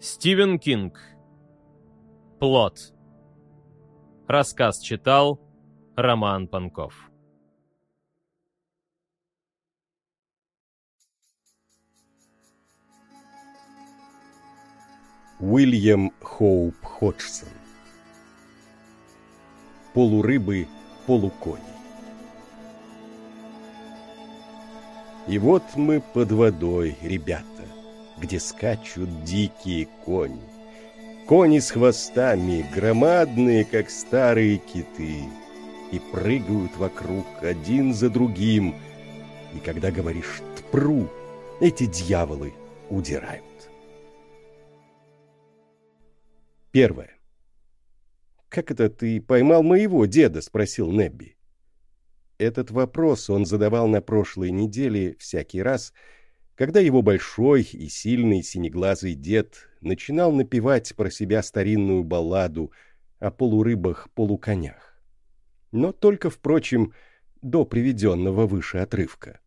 Стивен Кинг. Плод. Рассказ читал Роман Панков. Уильям Хоуп Ходжсон Полурыбы, полукони И вот мы под водой, ребята где скачут дикие кони. Кони с хвостами, громадные, как старые киты, и прыгают вокруг один за другим. И когда говоришь «тпру», эти дьяволы удирают. Первое. «Как это ты поймал моего деда?» — спросил Небби. Этот вопрос он задавал на прошлой неделе всякий раз, когда его большой и сильный синеглазый дед начинал напевать про себя старинную балладу о полурыбах-полуконях. Но только, впрочем, до приведенного выше отрывка.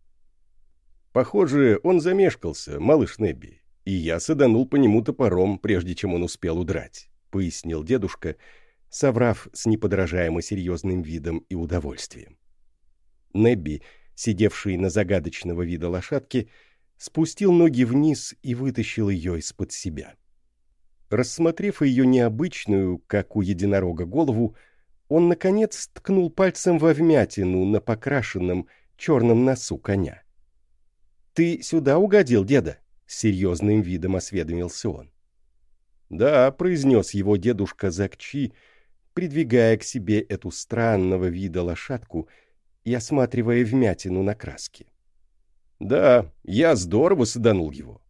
Похоже, он замешкался, малыш Небби, и я саданул по нему топором, прежде чем он успел удрать, — пояснил дедушка, соврав с неподражаемо серьезным видом и удовольствием. Небби, сидевший на загадочного вида лошадке, — спустил ноги вниз и вытащил ее из-под себя. Рассмотрев ее необычную, как у единорога, голову, он, наконец, ткнул пальцем во вмятину на покрашенном черном носу коня. — Ты сюда угодил, деда? — серьезным видом осведомился он. — Да, — произнес его дедушка Закчи, придвигая к себе эту странного вида лошадку и осматривая вмятину на краске. Да, я здорово саданул его.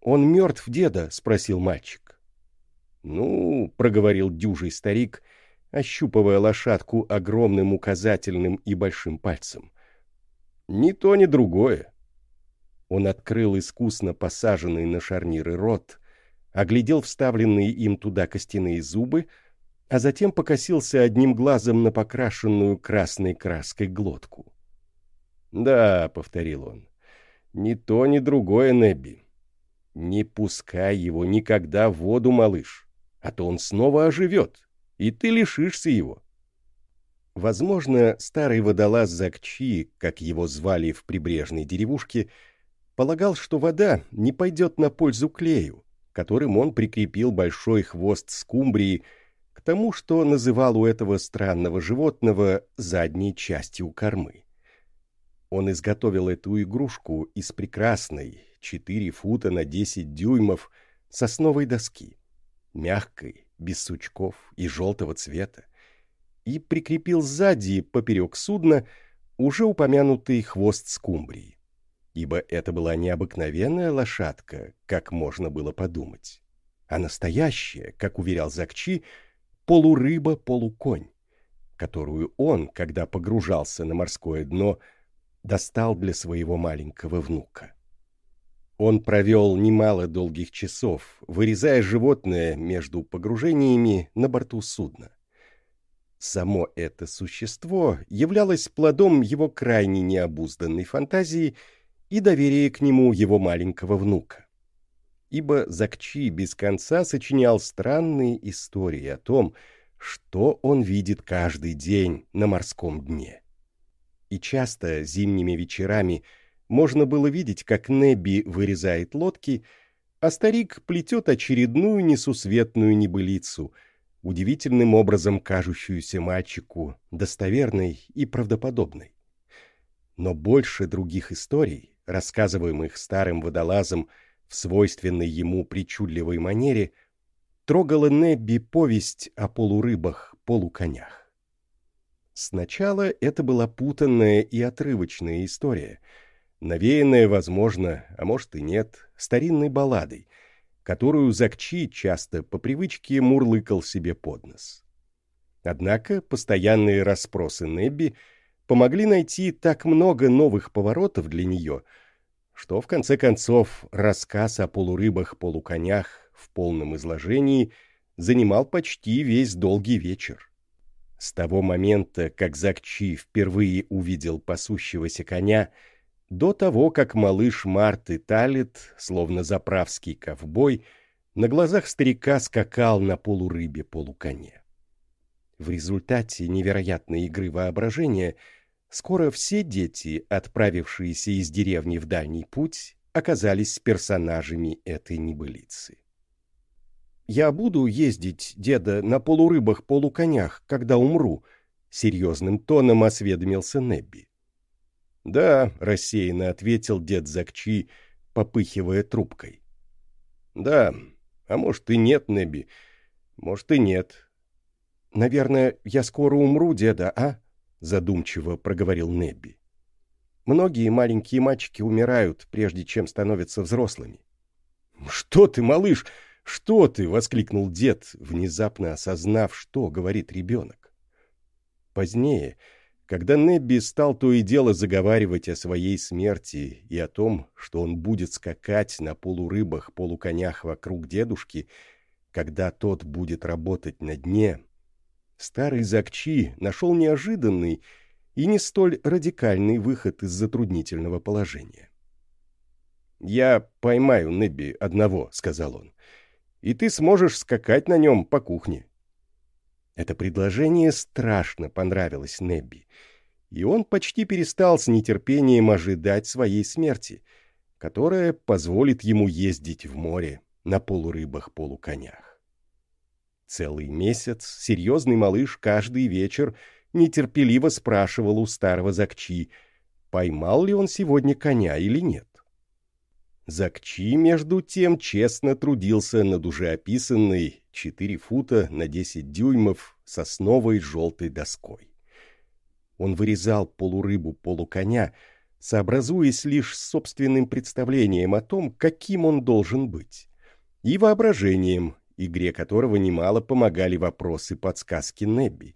Он мертв, деда? спросил мальчик. Ну, проговорил дюжий старик, ощупывая лошадку огромным указательным и большим пальцем. Ни то, ни другое. Он открыл искусно посаженный на шарниры рот, оглядел вставленные им туда костяные зубы, а затем покосился одним глазом на покрашенную красной краской глотку. «Да», — повторил он, ни то, ни другое, Небби. Не пускай его никогда в воду, малыш, а то он снова оживет, и ты лишишься его. Возможно, старый водолаз Закчи, как его звали в прибрежной деревушке, полагал, что вода не пойдет на пользу клею, которым он прикрепил большой хвост скумбрии к тому, что называл у этого странного животного задней частью кормы. Он изготовил эту игрушку из прекрасной, 4 фута на 10 дюймов, сосновой доски, мягкой, без сучков и желтого цвета, и прикрепил сзади, поперек судна, уже упомянутый хвост скумбрии, ибо это была необыкновенная лошадка, как можно было подумать, а настоящая, как уверял Закчи, полурыба-полуконь, которую он, когда погружался на морское дно, — достал для своего маленького внука. Он провел немало долгих часов, вырезая животное между погружениями на борту судна. Само это существо являлось плодом его крайне необузданной фантазии и доверия к нему его маленького внука. Ибо Закчи без конца сочинял странные истории о том, что он видит каждый день на морском дне и часто зимними вечерами можно было видеть, как Небби вырезает лодки, а старик плетет очередную несусветную небылицу, удивительным образом кажущуюся мальчику достоверной и правдоподобной. Но больше других историй, рассказываемых старым водолазом в свойственной ему причудливой манере, трогала Небби повесть о полурыбах-полуконях. Сначала это была путанная и отрывочная история, навеянная, возможно, а может и нет, старинной балладой, которую Закчи часто по привычке мурлыкал себе под нос. Однако постоянные расспросы Небби помогли найти так много новых поворотов для нее, что, в конце концов, рассказ о полурыбах-полуконях в полном изложении занимал почти весь долгий вечер. С того момента, как Закчи впервые увидел пасущегося коня, до того, как малыш Марты Талит, словно заправский ковбой, на глазах старика скакал на полурыбе-полуконе. В результате невероятной игры воображения скоро все дети, отправившиеся из деревни в дальний путь, оказались персонажами этой небылицы. «Я буду ездить, деда, на полурыбах-полуконях, когда умру», — серьезным тоном осведомился Небби. «Да», — рассеянно ответил дед Закчи, попыхивая трубкой. «Да, а может и нет, Небби, может и нет». «Наверное, я скоро умру, деда, а?» — задумчиво проговорил Небби. «Многие маленькие мальчики умирают, прежде чем становятся взрослыми». «Что ты, малыш, что ты?» — воскликнул дед, внезапно осознав, что говорит ребенок. Позднее когда Небби стал то и дело заговаривать о своей смерти и о том, что он будет скакать на полурыбах-полуконях вокруг дедушки, когда тот будет работать на дне, старый Закчи нашел неожиданный и не столь радикальный выход из затруднительного положения. «Я поймаю Небби одного», — сказал он, — «и ты сможешь скакать на нем по кухне. Это предложение страшно понравилось Небби, и он почти перестал с нетерпением ожидать своей смерти, которая позволит ему ездить в море на полурыбах-полуконях. Целый месяц серьезный малыш каждый вечер нетерпеливо спрашивал у старого Закчи, поймал ли он сегодня коня или нет. Закчи, между тем, честно трудился над уже описанной 4 фута на 10 дюймов сосновой желтой доской. Он вырезал полурыбу полуконя, сообразуясь лишь с собственным представлением о том, каким он должен быть, и воображением, игре которого немало помогали вопросы подсказки Небби.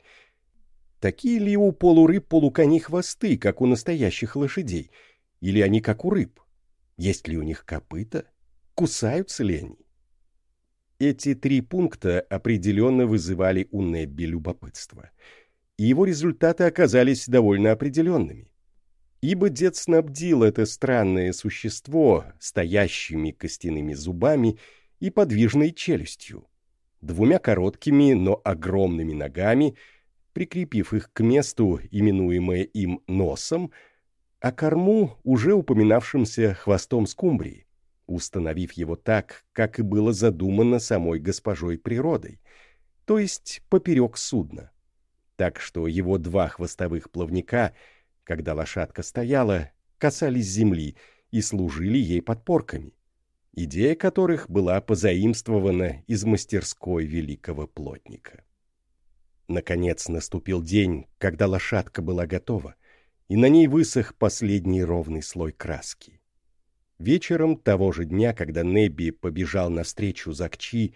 Такие ли у полурыб полуконей хвосты, как у настоящих лошадей, или они как у рыб? Есть ли у них копыта? Кусаются ли они? Эти три пункта определенно вызывали у Небби любопытство. И его результаты оказались довольно определенными. Ибо дед снабдил это странное существо стоящими костяными зубами и подвижной челюстью, двумя короткими, но огромными ногами, прикрепив их к месту, именуемое им носом, а корму уже упоминавшимся хвостом скумбрии, установив его так, как и было задумано самой госпожой природой, то есть поперек судна. Так что его два хвостовых плавника, когда лошадка стояла, касались земли и служили ей подпорками, идея которых была позаимствована из мастерской великого плотника. Наконец наступил день, когда лошадка была готова, и на ней высох последний ровный слой краски. Вечером того же дня, когда Небби побежал навстречу Закчи,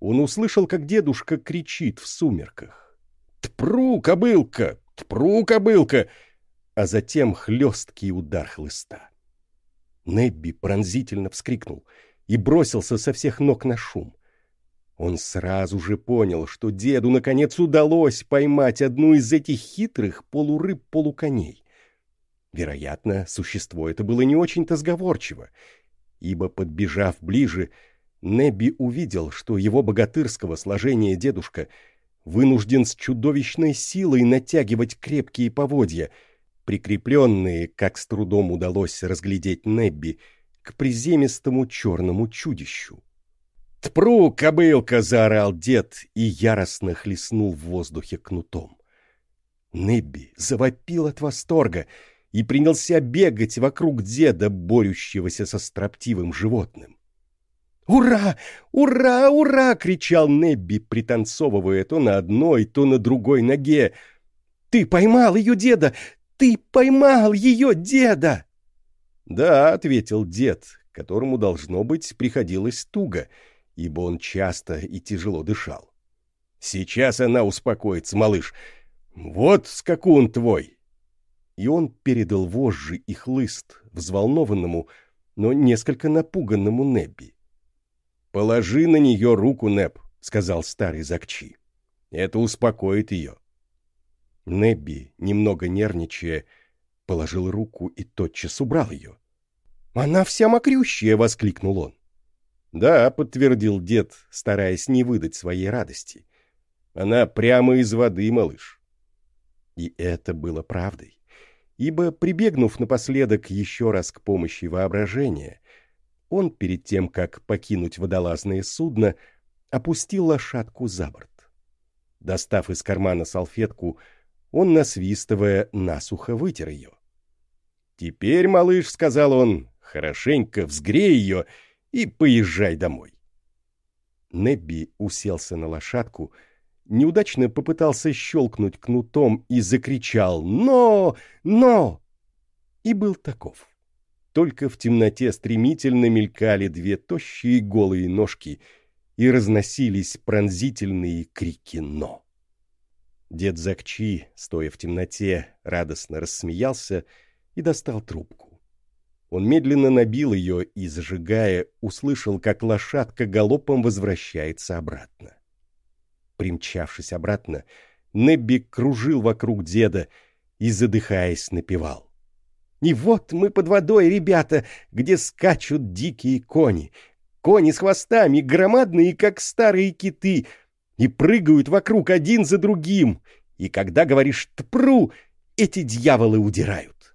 он услышал, как дедушка кричит в сумерках. «Тпру, кобылка! Тпру, кобылка!» А затем хлесткий удар хлыста. Небби пронзительно вскрикнул и бросился со всех ног на шум. Он сразу же понял, что деду наконец удалось поймать одну из этих хитрых полурыб-полуконей. Вероятно, существо это было не очень-то сговорчиво, ибо, подбежав ближе, Небби увидел, что его богатырского сложения дедушка вынужден с чудовищной силой натягивать крепкие поводья, прикрепленные, как с трудом удалось разглядеть Небби, к приземистому черному чудищу. «Тпру, кобылка!» — заорал дед и яростно хлестнул в воздухе кнутом. Небби завопил от восторга — и принялся бегать вокруг деда, борющегося со строптивым животным. «Ура! Ура! Ура!» — кричал Небби, пританцовывая то на одной, то на другой ноге. «Ты поймал ее деда! Ты поймал ее деда!» «Да», — ответил дед, которому, должно быть, приходилось туго, ибо он часто и тяжело дышал. «Сейчас она успокоится, малыш. Вот скакун твой!» И он передал вожжи и хлыст взволнованному, но несколько напуганному Небби. «Положи на нее руку, Неб», — сказал старый Закчи. «Это успокоит ее». Небби, немного нервничая, положил руку и тотчас убрал ее. «Она вся мокрющая!» — воскликнул он. Да, подтвердил дед, стараясь не выдать своей радости. Она прямо из воды, малыш. И это было правдой. Ибо, прибегнув напоследок еще раз к помощи воображения, он, перед тем, как покинуть водолазное судно, опустил лошадку за борт. Достав из кармана салфетку, он, насвистывая, насухо вытер ее. «Теперь, малыш, — сказал он, — хорошенько взгрей ее и поезжай домой». Небби уселся на лошадку, неудачно попытался щелкнуть кнутом и закричал «Но! Но!» и был таков. Только в темноте стремительно мелькали две тощие голые ножки — и разносились пронзительные крики «но». Дед Закчи, стоя в темноте, радостно рассмеялся и достал трубку. Он медленно набил ее и, зажигая, услышал, как лошадка галопом возвращается обратно. Примчавшись обратно, Небби кружил вокруг деда и, задыхаясь, напевал. «И вот мы под водой, ребята, где скачут дикие кони, Кони с хвостами, громадные, как старые киты, и прыгают вокруг один за другим. И когда говоришь «тпру», эти дьяволы удирают.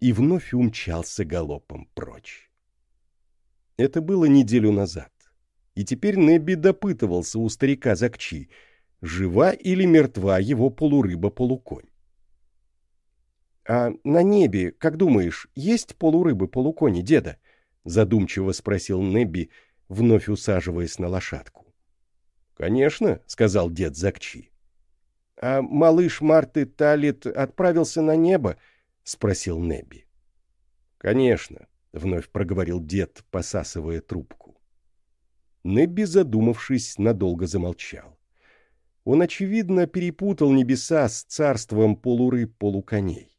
И вновь умчался галопом прочь. Это было неделю назад. И теперь Небби допытывался у старика Закчи, жива или мертва его полурыба-полуконь. «А на небе, как думаешь, есть полурыбы-полукони, деда?» задумчиво спросил Небби, вновь усаживаясь на лошадку. Конечно, сказал дед Закчи. А малыш Марты Талит отправился на небо? спросил Небби. Конечно, вновь проговорил дед, посасывая трубку. Небби, задумавшись, надолго замолчал. Он, очевидно, перепутал небеса с царством полурыб-полуконей.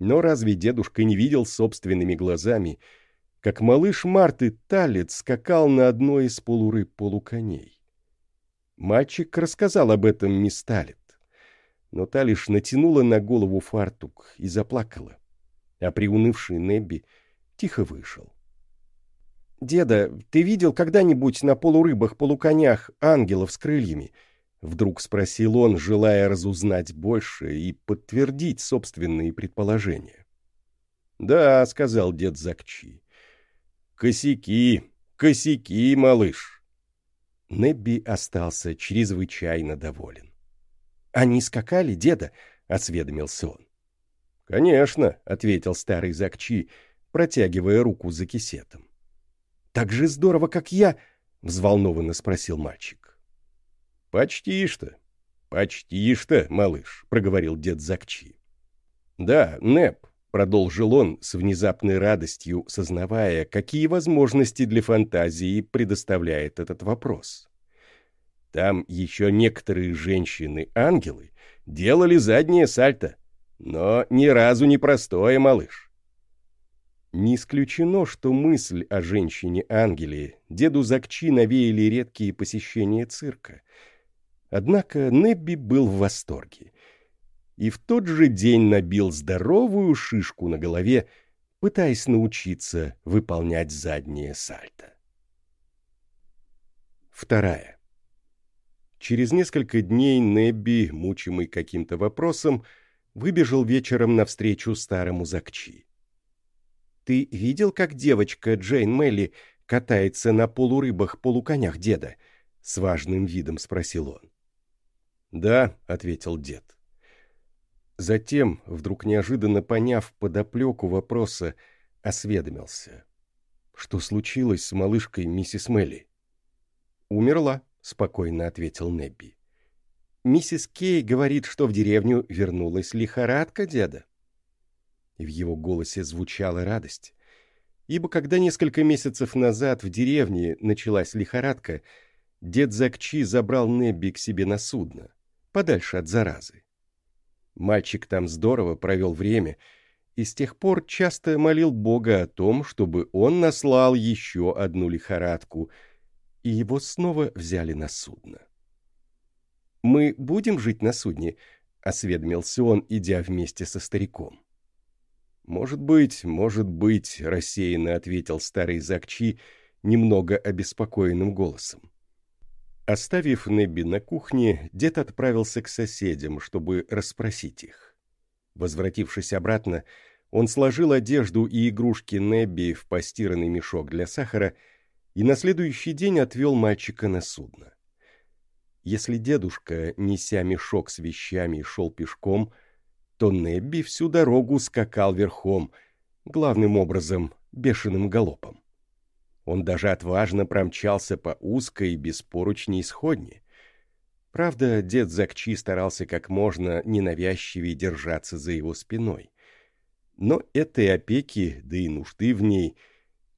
Но разве дедушка не видел собственными глазами, как малыш Марты Талец скакал на одной из полурыб-полуконей. Мальчик рассказал об этом мисс Талет, но та лишь натянула на голову фартук и заплакала, а приунывший Небби тихо вышел. «Деда, ты видел когда-нибудь на полурыбах-полуконях ангелов с крыльями?» Вдруг спросил он, желая разузнать больше и подтвердить собственные предположения. «Да», — сказал дед Закчи, Косяки, косяки, малыш. Небби остался чрезвычайно доволен. «Они скакали, деда?» — осведомился он. «Конечно», — ответил старый Закчи, протягивая руку за кисетом. «Так же здорово, как я?» — взволнованно спросил мальчик. «Почти что, почти что, малыш», — проговорил дед Закчи. «Да, Неб, Продолжил он с внезапной радостью, сознавая, какие возможности для фантазии предоставляет этот вопрос. Там еще некоторые женщины-ангелы делали заднее сальто, но ни разу не простое, малыш. Не исключено, что мысль о женщине-ангеле деду Закчи навеяли редкие посещения цирка. Однако Небби был в восторге и в тот же день набил здоровую шишку на голове, пытаясь научиться выполнять заднее сальто. Вторая. Через несколько дней Небби, мучимый каким-то вопросом, выбежал вечером навстречу старому Закчи. «Ты видел, как девочка Джейн Мелли катается на полурыбах-полуконях деда?» — с важным видом спросил он. «Да», — ответил дед. Затем, вдруг неожиданно поняв подоплеку вопроса, осведомился. «Что случилось с малышкой миссис Мелли?» «Умерла», — спокойно ответил Небби. «Миссис Кей говорит, что в деревню вернулась лихорадка деда». И в его голосе звучала радость. Ибо когда несколько месяцев назад в деревне началась лихорадка, дед Закчи забрал Небби к себе на судно, подальше от заразы. Мальчик там здорово провел время и с тех пор часто молил Бога о том, чтобы он наслал еще одну лихорадку, и его снова взяли на судно. «Мы будем жить на судне?» — осведомился он, идя вместе со стариком. «Может быть, может быть», — рассеянно ответил старый Закчи, немного обеспокоенным голосом. Оставив Небби на кухне, дед отправился к соседям, чтобы расспросить их. Возвратившись обратно, он сложил одежду и игрушки Небби в постиранный мешок для сахара и на следующий день отвел мальчика на судно. Если дедушка, неся мешок с вещами, шел пешком, то Небби всю дорогу скакал верхом, главным образом бешеным галопом. Он даже отважно промчался по узкой, без поручней сходни. Правда, дед Закчи старался как можно ненавязчивее держаться за его спиной. Но этой опеки, да и нужды в ней,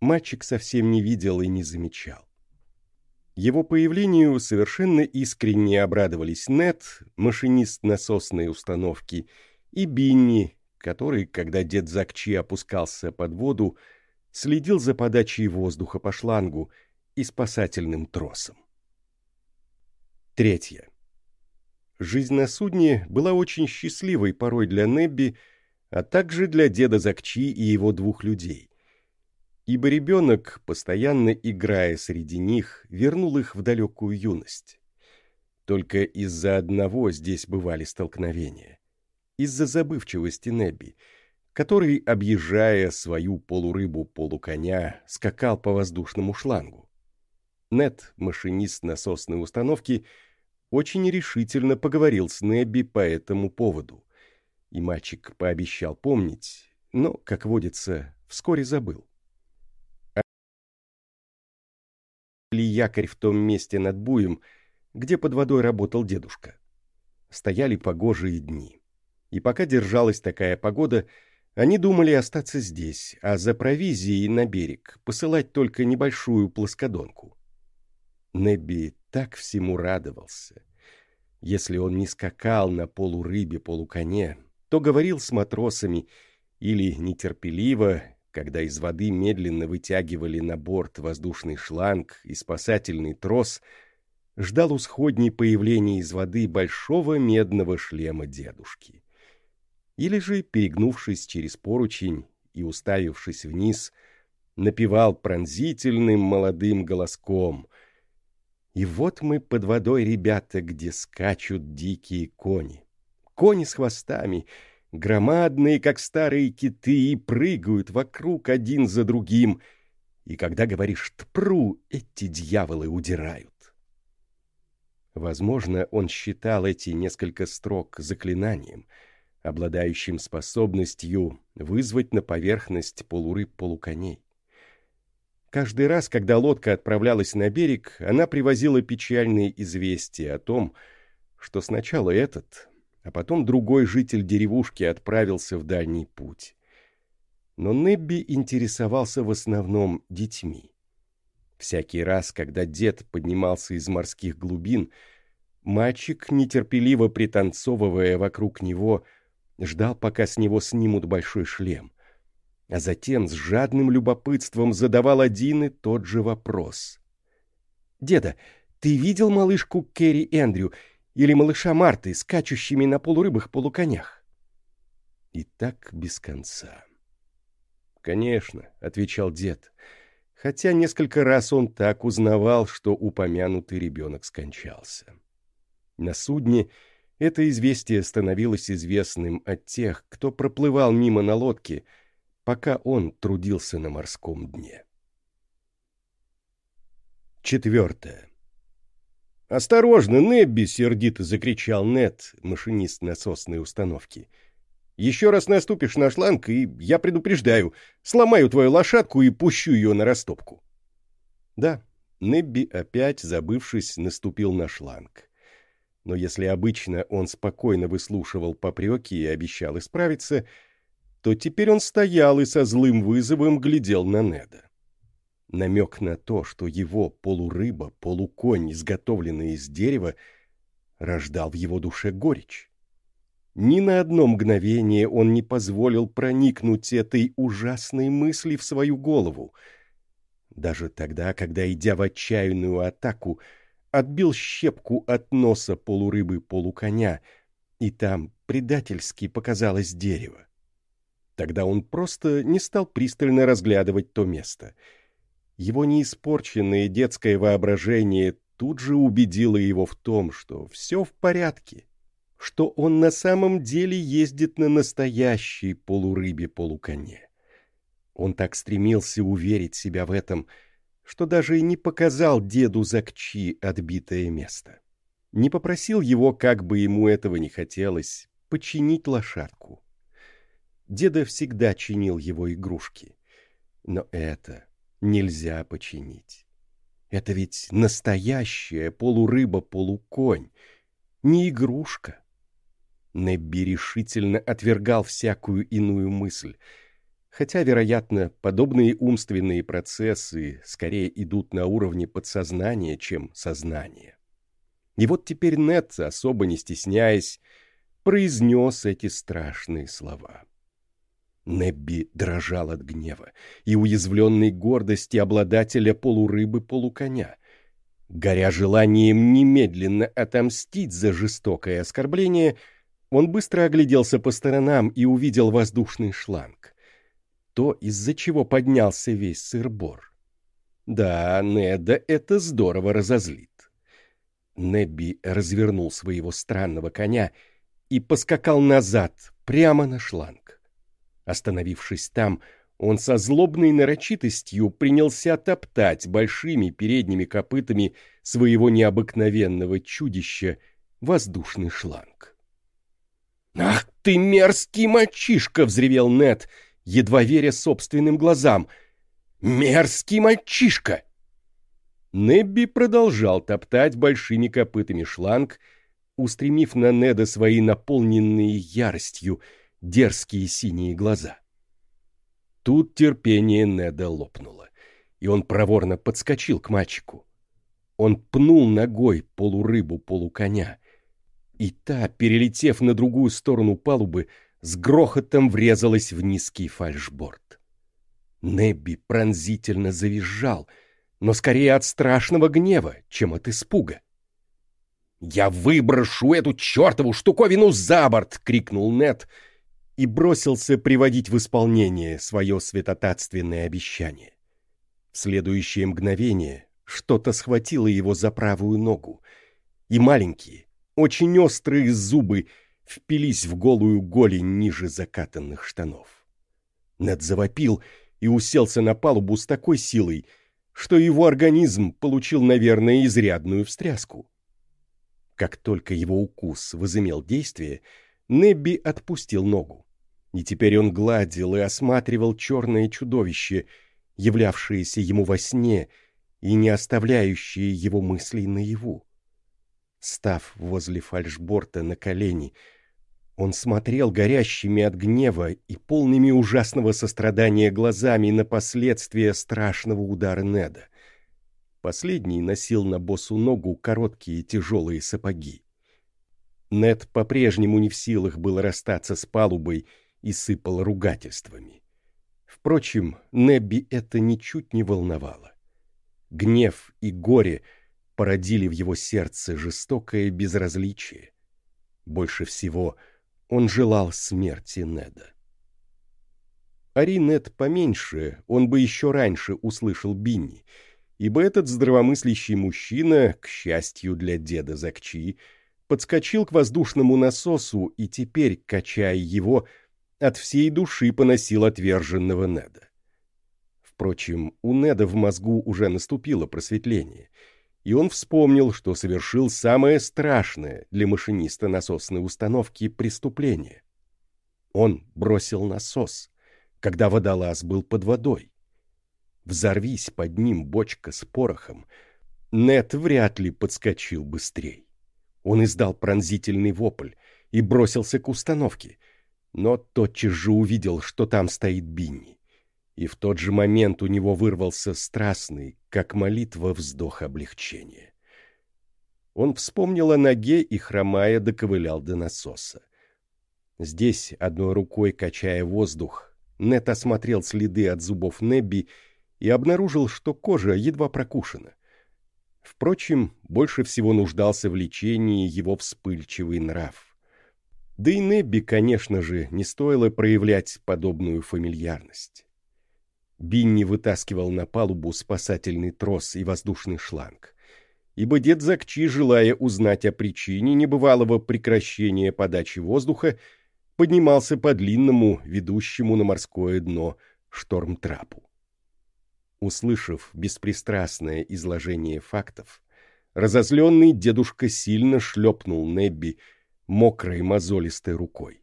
мальчик совсем не видел и не замечал. Его появлению совершенно искренне обрадовались Нет, машинист насосной установки, и Бинни, который, когда дед Закчи опускался под воду, следил за подачей воздуха по шлангу и спасательным тросом. Третье. Жизнь на судне была очень счастливой порой для Небби, а также для деда Закчи и его двух людей. Ибо ребенок, постоянно играя среди них, вернул их в далекую юность. Только из-за одного здесь бывали столкновения. Из-за забывчивости Небби — который, объезжая свою полурыбу-полуконя, скакал по воздушному шлангу. Нет, машинист насосной установки, очень решительно поговорил с Небби по этому поводу. И мальчик пообещал помнить, но, как водится, вскоре забыл. Ли якорь в том месте над буем, где под водой работал дедушка. Стояли погожие дни. И пока держалась такая погода — они думали остаться здесь, а за провизией на берег посылать только небольшую плоскодонку. Небби так всему радовался. Если он не скакал на полурыбе-полуконе, то говорил с матросами или нетерпеливо, когда из воды медленно вытягивали на борт воздушный шланг и спасательный трос, ждал у сходней появления из воды большого медного шлема дедушки или же, перегнувшись через поручень и уставившись вниз, напевал пронзительным молодым голоском. И вот мы под водой, ребята, где скачут дикие кони. Кони с хвостами, громадные, как старые киты, и прыгают вокруг один за другим. И когда говоришь «тпру», эти дьяволы удирают. Возможно, он считал эти несколько строк заклинанием — обладающим способностью вызвать на поверхность полурыб-полуконей. Каждый раз, когда лодка отправлялась на берег, она привозила печальные известия о том, что сначала этот, а потом другой житель деревушки отправился в дальний путь. Но Небби интересовался в основном детьми. Всякий раз, когда дед поднимался из морских глубин, мальчик, нетерпеливо пританцовывая вокруг него, — ждал, пока с него снимут большой шлем, а затем с жадным любопытством задавал один и тот же вопрос. «Деда, ты видел малышку Керри Эндрю или малыша Марты, скачущими на полурыбах-полуконях?» И так без конца. «Конечно», — отвечал дед, хотя несколько раз он так узнавал, что упомянутый ребенок скончался. На судне это известие становилось известным от тех, кто проплывал мимо на лодке, пока он трудился на морском дне. Четвертое. «Осторожно, Небби!» — сердито закричал Нет, машинист насосной установки. «Еще раз наступишь на шланг, и я предупреждаю, сломаю твою лошадку и пущу ее на растопку». Да, Небби опять, забывшись, наступил на шланг но если обычно он спокойно выслушивал попреки и обещал исправиться, то теперь он стоял и со злым вызовом глядел на Неда. Намек на то, что его полурыба, полуконь, изготовленный из дерева, рождал в его душе горечь. Ни на одно мгновение он не позволил проникнуть этой ужасной мысли в свою голову. Даже тогда, когда, идя в отчаянную атаку, отбил щепку от носа полурыбы-полуконя, и там предательски показалось дерево. Тогда он просто не стал пристально разглядывать то место. Его неиспорченное детское воображение тут же убедило его в том, что все в порядке, что он на самом деле ездит на настоящей полурыбе-полуконе. Он так стремился уверить себя в этом, что даже и не показал деду Закчи отбитое место. Не попросил его, как бы ему этого не хотелось, починить лошадку. Деда всегда чинил его игрушки. Но это нельзя починить. Это ведь настоящая полурыба-полуконь, не игрушка. Небби решительно отвергал всякую иную мысль, хотя, вероятно, подобные умственные процессы скорее идут на уровне подсознания, чем сознания. И вот теперь Нет, особо не стесняясь, произнес эти страшные слова. Небби дрожал от гнева и уязвленной гордости обладателя полурыбы-полуконя. Горя желанием немедленно отомстить за жестокое оскорбление, он быстро огляделся по сторонам и увидел воздушный шланг. То, из-за чего поднялся весь сыр-бор. Да, Неда это здорово разозлит. Небби развернул своего странного коня и поскакал назад, прямо на шланг. Остановившись там, он со злобной нарочитостью принялся топтать большими передними копытами своего необыкновенного чудища воздушный шланг. «Ах ты мерзкий мальчишка!» — взревел Нед, едва веря собственным глазам. «Мерзкий мальчишка!» Небби продолжал топтать большими копытами шланг, устремив на Неда свои наполненные яростью — дерзкие синие глаза. Тут терпение Неда лопнуло, и он проворно подскочил к мальчику. Он пнул ногой полурыбу полуконя, и та, перелетев на другую сторону палубы, с грохотом врезалась в низкий фальшборд. Небби пронзительно завизжал, но скорее от страшного гнева, чем от испуга. «Я выброшу эту чертову штуковину за борт!» — крикнул Нед — и бросился приводить в исполнение свое святотатственное обещание. В следующее мгновение что-то схватило его за правую ногу, и маленькие, очень острые зубы впились в голую голень ниже закатанных штанов. Нед завопил и уселся на палубу с такой силой, что его организм получил, наверное, изрядную встряску. Как только его укус возымел действие, Небби отпустил ногу и теперь он гладил и осматривал черное чудовище, являвшееся ему во сне и не оставляющее его мыслей наяву. Став возле фальшборта на колени, он смотрел горящими от гнева и полными ужасного сострадания глазами на последствия страшного удара Неда. Последний носил на босу ногу короткие тяжелые сапоги. Нед по-прежнему не в силах был расстаться с палубой и сыпал ругательствами. Впрочем, Небби это ничуть не волновало. Гнев и горе породили в его сердце жестокое безразличие. Больше всего он желал смерти Неда. Ари Нед поменьше, он бы еще раньше услышал Бинни, ибо этот здравомыслящий мужчина, к счастью для деда Закчи, подскочил к воздушному насосу и теперь, качая его, от всей души поносил отверженного Неда. Впрочем, у Неда в мозгу уже наступило просветление, и он вспомнил, что совершил самое страшное для машиниста насосной установки преступление. Он бросил насос, когда водолаз был под водой. Взорвись под ним бочка с порохом, Нед вряд ли подскочил быстрей. Он издал пронзительный вопль и бросился к установке — но тотчас же увидел, что там стоит Бинни. И в тот же момент у него вырвался страстный, как молитва, вздох облегчения. Он вспомнил о ноге и, хромая, доковылял до насоса. Здесь, одной рукой качая воздух, Нет осмотрел следы от зубов Небби и обнаружил, что кожа едва прокушена. Впрочем, больше всего нуждался в лечении его вспыльчивый нрав. Да и Небби, конечно же, не стоило проявлять подобную фамильярность. Бинни вытаскивал на палубу спасательный трос и воздушный шланг. Ибо дед Закчи, желая узнать о причине небывалого прекращения подачи воздуха, поднимался по длинному, ведущему на морское дно, штормтрапу. Услышав беспристрастное изложение фактов, разозленный дедушка сильно шлепнул Небби мокрой мозолистой рукой.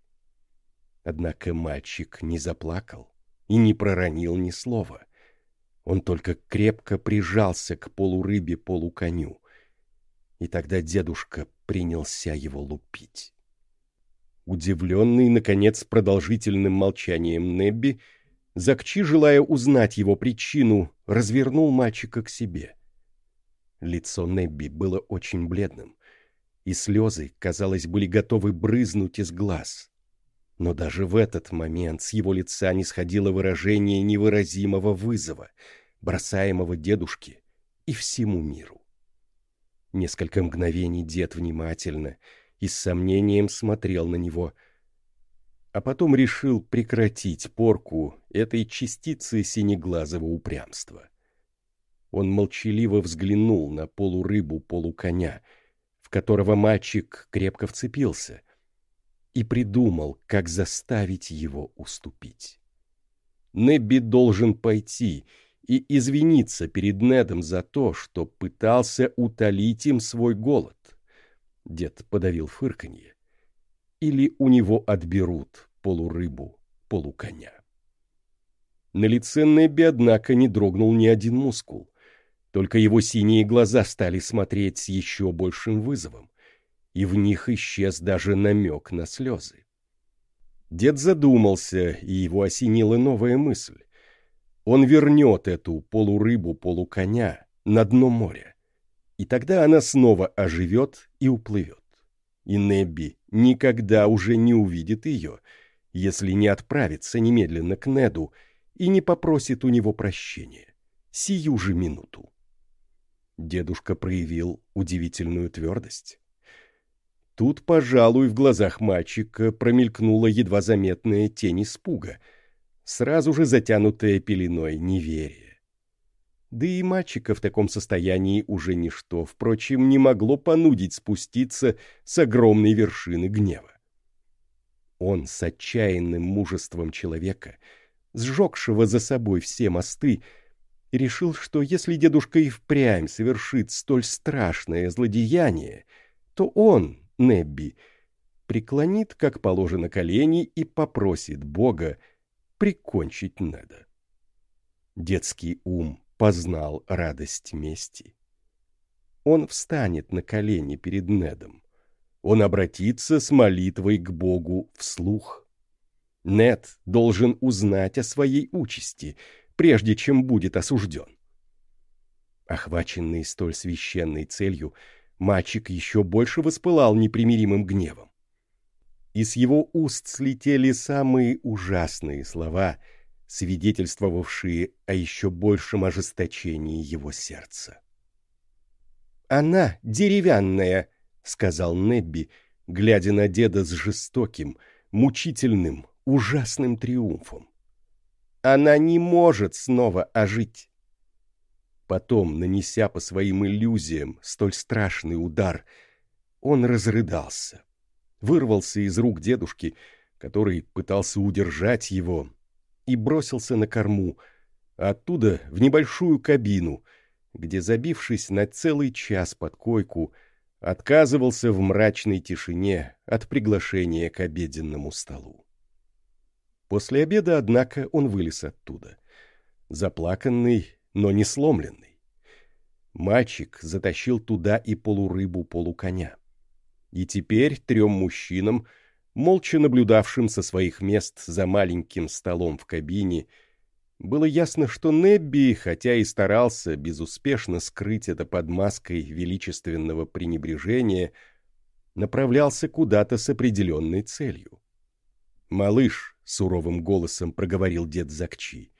Однако мальчик не заплакал и не проронил ни слова. Он только крепко прижался к полурыбе-полуконю. И тогда дедушка принялся его лупить. Удивленный, наконец, продолжительным молчанием Небби, Закчи, желая узнать его причину, развернул мальчика к себе. Лицо Небби было очень бледным, и слезы, казалось, были готовы брызнуть из глаз. Но даже в этот момент с его лица не сходило выражение невыразимого вызова, бросаемого дедушке и всему миру. Несколько мгновений дед внимательно и с сомнением смотрел на него, а потом решил прекратить порку этой частицы синеглазого упрямства. Он молчаливо взглянул на полурыбу-полуконя, в которого мальчик крепко вцепился, и придумал, как заставить его уступить. Небби должен пойти и извиниться перед Недом за то, что пытался утолить им свой голод. Дед подавил фырканье. Или у него отберут полурыбу, полуконя. На лице Небби, однако, не дрогнул ни один мускул. Только его синие глаза стали смотреть с еще большим вызовом и в них исчез даже намек на слезы. Дед задумался, и его осенила новая мысль. Он вернет эту полурыбу-полуконя на дно моря, и тогда она снова оживет и уплывет. И Небби никогда уже не увидит ее, если не отправится немедленно к Неду и не попросит у него прощения. Сию же минуту. Дедушка проявил удивительную твердость. Тут, пожалуй, в глазах мальчика промелькнула едва заметная тень испуга, сразу же затянутая пеленой неверия. Да и мальчика в таком состоянии уже ничто, впрочем, не могло понудить спуститься с огромной вершины гнева. Он с отчаянным мужеством человека, сжегшего за собой все мосты, решил, что если дедушка и впрямь совершит столь страшное злодеяние, то он, Небби, преклонит, как положено, колени и попросит Бога прикончить Неда. Детский ум познал радость мести. Он встанет на колени перед Недом. Он обратится с молитвой к Богу вслух. Нед должен узнать о своей участи, прежде чем будет осужден. Охваченный столь священной целью, мальчик еще больше воспылал непримиримым гневом. И с его уст слетели самые ужасные слова, свидетельствовавшие о еще большем ожесточении его сердца. «Она деревянная», — сказал Небби, глядя на деда с жестоким, мучительным, ужасным триумфом. «Она не может снова ожить». Потом, нанеся по своим иллюзиям столь страшный удар, он разрыдался, вырвался из рук дедушки, который пытался удержать его, и бросился на корму, а оттуда в небольшую кабину, где, забившись на целый час под койку, отказывался в мрачной тишине от приглашения к обеденному столу. После обеда, однако, он вылез оттуда, заплаканный но не сломленный. Мальчик затащил туда и полурыбу полуконя. И теперь трем мужчинам, молча наблюдавшим со своих мест за маленьким столом в кабине, было ясно, что Небби, хотя и старался безуспешно скрыть это под маской величественного пренебрежения, направлялся куда-то с определенной целью. «Малыш», — суровым голосом проговорил дед Закчи,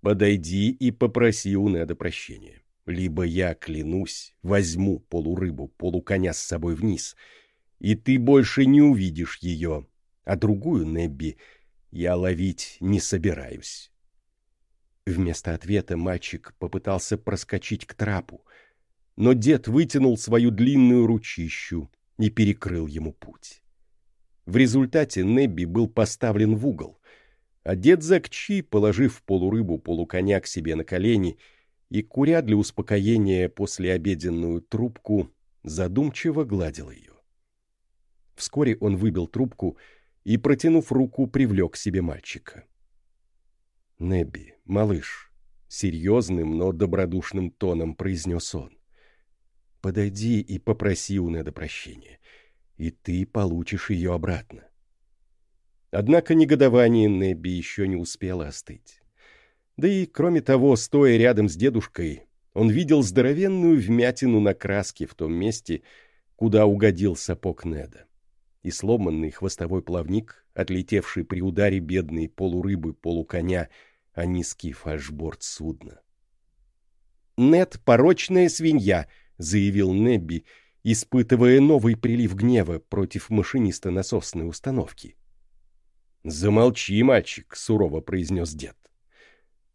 Подойди и попроси у Неда прощения. Либо я, клянусь, возьму полурыбу, полуконя с собой вниз, и ты больше не увидишь ее, а другую Небби я ловить не собираюсь. Вместо ответа мальчик попытался проскочить к трапу, но дед вытянул свою длинную ручищу и перекрыл ему путь. В результате Небби был поставлен в угол, а дед Закчи, положив полурыбу полуконя к себе на колени и, куря для успокоения после обеденную трубку, задумчиво гладил ее. Вскоре он выбил трубку и, протянув руку, привлек к себе мальчика. «Небби, малыш», — серьезным, но добродушным тоном произнес он, — «подойди и попроси у Неда прощения, и ты получишь ее обратно». Однако негодование Небби еще не успело остыть. Да и, кроме того, стоя рядом с дедушкой, он видел здоровенную вмятину на краске в том месте, куда угодил сапог Неда и сломанный хвостовой плавник, отлетевший при ударе бедной полурыбы полуконя о низкий фальшборд судна. «Нет, порочная свинья!» — заявил Небби, испытывая новый прилив гнева против машиниста насосной установки. «Замолчи, мальчик», — сурово произнес дед.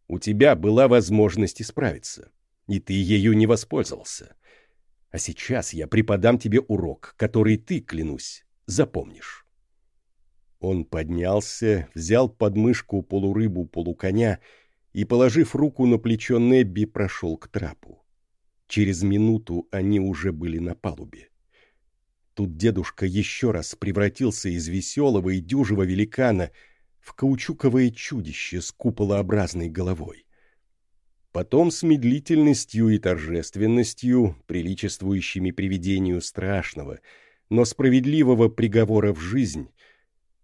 «У тебя была возможность исправиться, и ты ею не воспользовался. А сейчас я преподам тебе урок, который ты, клянусь, запомнишь. Он поднялся, взял подмышку полурыбу полуконя и, положив руку на плечо Небби, прошел к трапу. Через минуту они уже были на палубе. Тут дедушка еще раз превратился из веселого и дюжего великана в каучуковое чудище с куполообразной головой. Потом с медлительностью и торжественностью, приличествующими привидению страшного — но справедливого приговора в жизнь,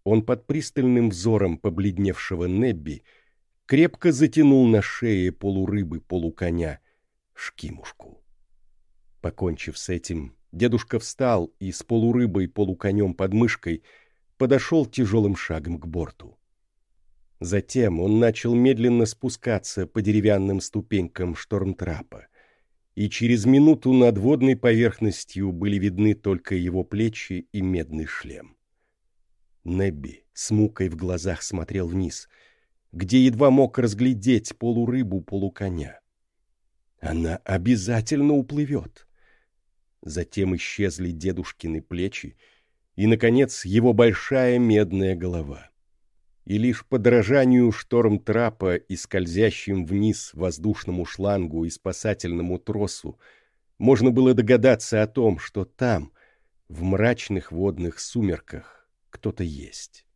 он под пристальным взором побледневшего Небби крепко затянул на шее полурыбы полуконя шкимушку. Покончив с этим, дедушка встал и с полурыбой полуконем под мышкой подошел тяжелым шагом к борту. Затем он начал медленно спускаться по деревянным ступенькам штормтрапа — и через минуту над водной поверхностью были видны только его плечи и медный шлем. Небби с мукой в глазах смотрел вниз, где едва мог разглядеть полурыбу полуконя. Она обязательно уплывет. Затем исчезли дедушкины плечи, и, наконец, его большая медная голова и лишь подражанию шторм-трапа и скользящим вниз воздушному шлангу и спасательному тросу можно было догадаться о том, что там, в мрачных водных сумерках, кто-то есть.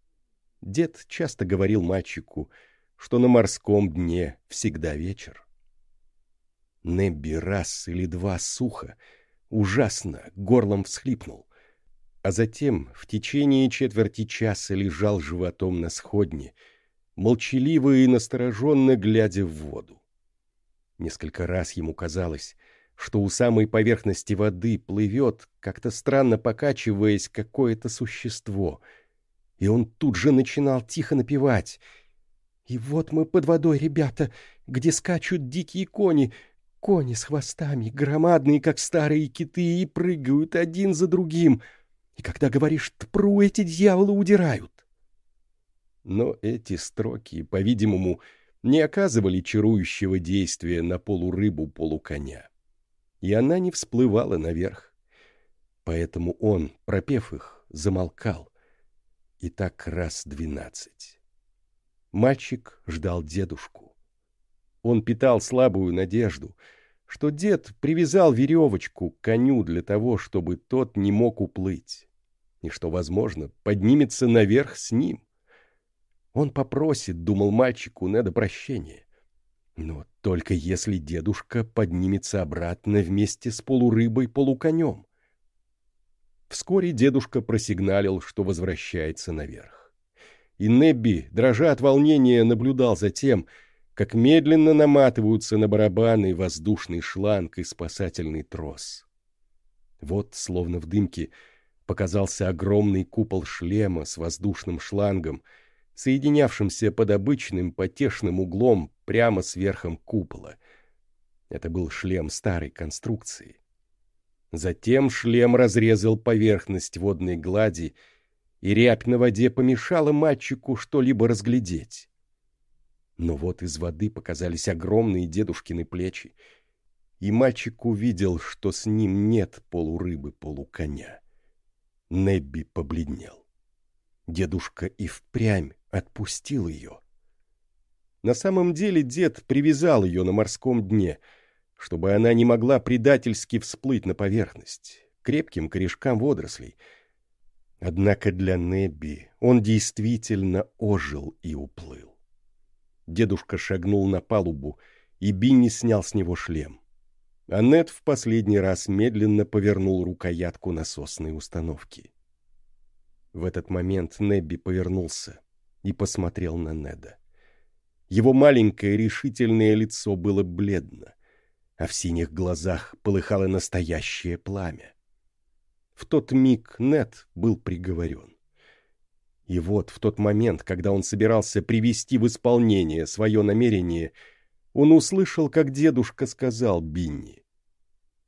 Дед часто говорил мальчику, что на морском дне всегда вечер. Небби раз или два сухо, ужасно, горлом всхлипнул а затем в течение четверти часа лежал животом на сходне, молчаливо и настороженно глядя в воду. Несколько раз ему казалось, что у самой поверхности воды плывет, как-то странно покачиваясь, какое-то существо, и он тут же начинал тихо напевать. «И вот мы под водой, ребята, где скачут дикие кони, кони с хвостами, громадные, как старые киты, и прыгают один за другим». И когда говоришь «тпру», эти дьяволы удирают. Но эти строки, по-видимому, не оказывали чарующего действия на полурыбу полуконя. И она не всплывала наверх. Поэтому он, пропев их, замолкал. И так раз двенадцать. Мальчик ждал дедушку. Он питал слабую надежду — что дед привязал веревочку к коню для того, чтобы тот не мог уплыть, и что, возможно, поднимется наверх с ним. Он попросит, думал мальчик, у Неда прощения. Но только если дедушка поднимется обратно вместе с полурыбой-полуконем. Вскоре дедушка просигналил, что возвращается наверх. И Небби, дрожа от волнения, наблюдал за тем, как медленно наматываются на барабаны воздушный шланг и спасательный трос. Вот, словно в дымке, показался огромный купол шлема с воздушным шлангом, соединявшимся под обычным потешным углом прямо с верхом купола. Это был шлем старой конструкции. Затем шлем разрезал поверхность водной глади, и рябь на воде помешала мальчику что-либо разглядеть. Но вот из воды показались огромные дедушкины плечи, и мальчик увидел, что с ним нет полурыбы-полуконя. Небби побледнел. Дедушка и впрямь отпустил ее. На самом деле дед привязал ее на морском дне, чтобы она не могла предательски всплыть на поверхность, крепким корешкам водорослей. Однако для Небби он действительно ожил и уплыл. Дедушка шагнул на палубу, и Бинни снял с него шлем. Аннет в последний раз медленно повернул рукоятку насосной установки. В этот момент Небби повернулся и посмотрел на Неда. Его маленькое решительное лицо было бледно, а в синих глазах полыхало настоящее пламя. В тот миг Нед был приговорен. И вот в тот момент, когда он собирался привести в исполнение свое намерение, он услышал, как дедушка сказал Бинни.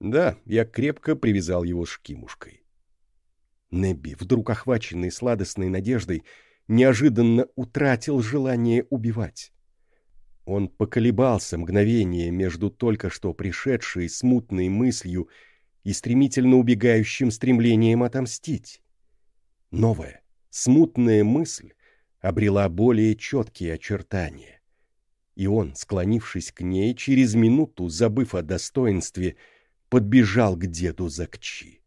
Да, я крепко привязал его шкимушкой. Небби, вдруг охваченный сладостной надеждой, неожиданно утратил желание убивать. Он поколебался мгновение между только что пришедшей смутной мыслью и стремительно убегающим стремлением отомстить. Новая, смутная мысль обрела более четкие очертания. И он, склонившись к ней, через минуту, забыв о достоинстве, — подбежал к деду Закчи.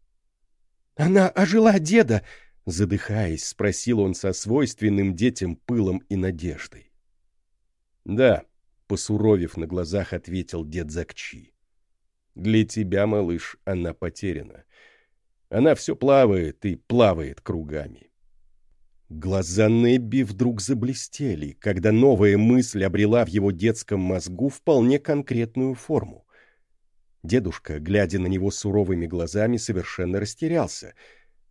«Она ожила деда!» — задыхаясь, спросил он со свойственным детям пылом и надеждой. «Да», — посуровив на глазах, ответил дед Закчи. «Для тебя, малыш, она потеряна. Она все плавает и плавает кругами». Глаза Небби вдруг заблестели, когда новая мысль обрела в его детском мозгу вполне конкретную форму. Дедушка, глядя на него суровыми глазами, совершенно растерялся,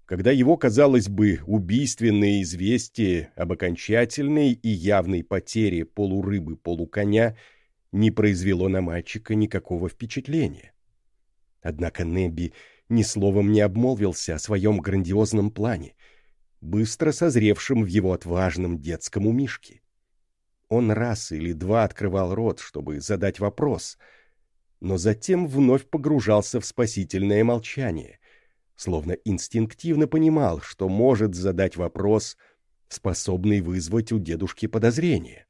когда его, казалось бы, убийственное известие об окончательной и явной потере полурыбы-полуконя не произвело на мальчика никакого впечатления. Однако Небби ни словом не обмолвился о своем грандиозном плане, быстро созревшем в его отважном детском умишке. Он раз или два открывал рот, чтобы задать вопрос — но затем вновь погружался в спасительное молчание, словно инстинктивно понимал, что может задать вопрос, способный вызвать у дедушки подозрение.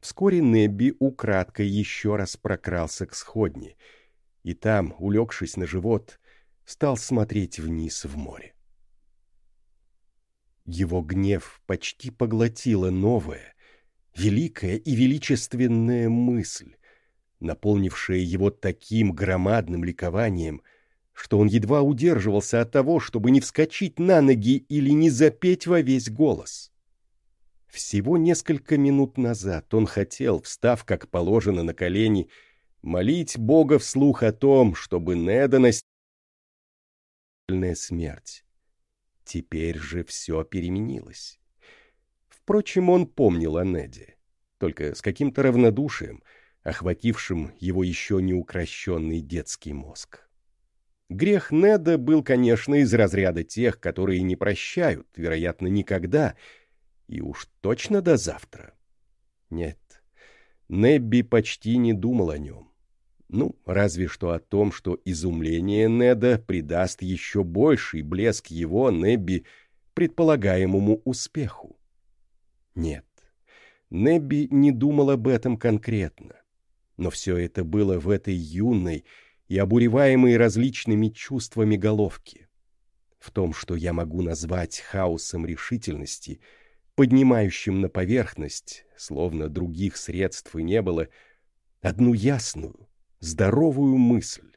Вскоре Небби украдкой еще раз прокрался к сходне, и там, улегшись на живот, стал смотреть вниз в море. Его гнев почти поглотила новая, великая и величественная мысль, наполнившее его таким громадным ликованием, что он едва удерживался от того, чтобы не вскочить на ноги или не запеть во весь голос. Всего несколько минут назад он хотел, встав, как положено, на колени, молить Бога вслух о том, чтобы Неда настигла смерть. Теперь же все переменилось. Впрочем, он помнил о Неде, только с каким-то равнодушием — охватившим его еще не укращенный детский мозг. Грех Неда был, конечно, из разряда тех, которые не прощают, вероятно, никогда, и уж точно до завтра. Нет, Небби почти не думал о нем. Ну, разве что о том, что изумление Неда придаст еще больший блеск его, Небби, предполагаемому успеху. Нет, Небби не думал об этом конкретно. Но все это было в этой юной и обуреваемой различными чувствами головке. В том, что я могу назвать хаосом решительности, поднимающим на поверхность, словно других средств и не было, одну ясную, здоровую мысль.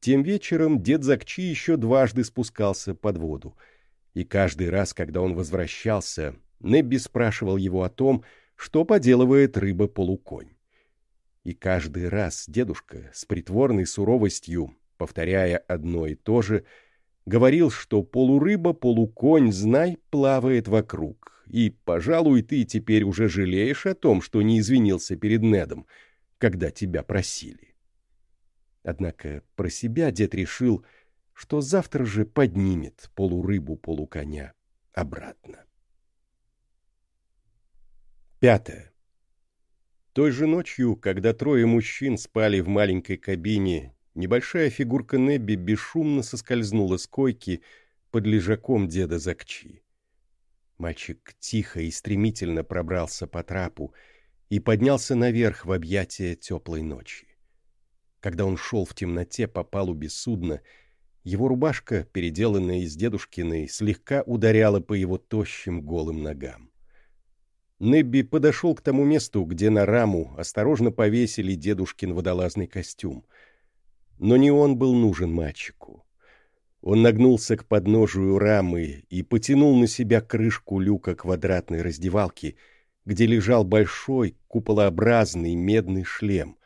Тем вечером дед Закчи еще дважды спускался под воду, и каждый раз, когда он возвращался, Небби спрашивал его о том, что поделывает рыба-полуконь. И каждый раз дедушка с притворной суровостью, повторяя одно и то же, говорил, что полурыба, полуконь, знай, плавает вокруг, и, пожалуй, ты теперь уже жалеешь о том, что не извинился перед Недом, когда тебя просили. Однако про себя дед решил, что завтра же поднимет полурыбу полуконя обратно. Пятое. Той же ночью, когда трое мужчин спали в маленькой кабине, небольшая фигурка Небби бесшумно соскользнула с койки под лежаком деда Закчи. Мальчик тихо и стремительно пробрался по трапу и поднялся наверх в объятия теплой ночи. Когда он шел в темноте по палубе судна, его рубашка, переделанная из дедушкиной, слегка ударяла по его тощим голым ногам. Небби подошел к тому месту, где на раму осторожно повесили дедушкин водолазный костюм. Но не он был нужен мальчику. Он нагнулся к подножию рамы и потянул на себя крышку люка квадратной раздевалки, где лежал большой куполообразный медный шлем,